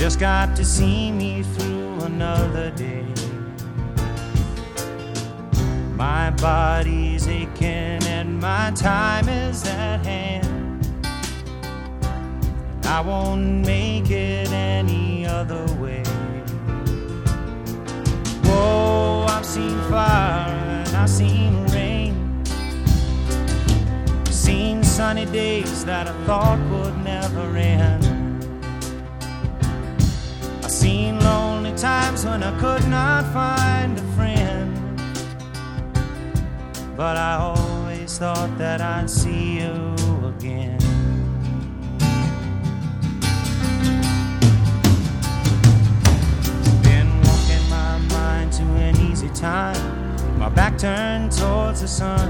Just got to see me through another day. My body's aching and my time is at hand. I won't make it any other way. Whoa, I've seen fire and I've seen rain. Seen sunny days that I thought would never end. Not find a friend. But I always thought that I'd see you again. Been walking my mind to an easy time. My back turned towards the sun.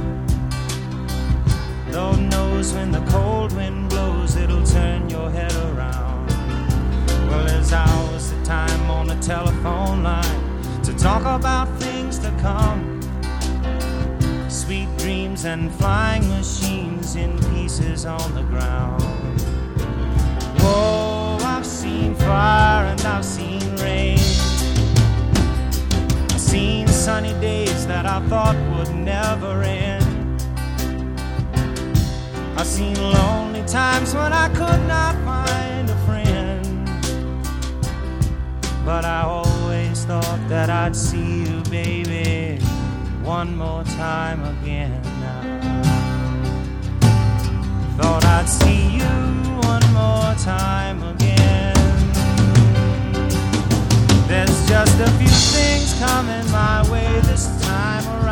Lord knows when the cold wind blows, it'll turn your head around. Well, there's hours of time on the telephone line talk about things to come. Sweet dreams and flying machines in pieces on the ground. Whoa, I've seen fire and I've seen rain. I've seen sunny days that I thought would never end. I've seen lonely times when I could not find a friend. But I always that I'd see you, baby, one more time again. Thought I'd see you one more time again. There's just a few things coming my way this time around.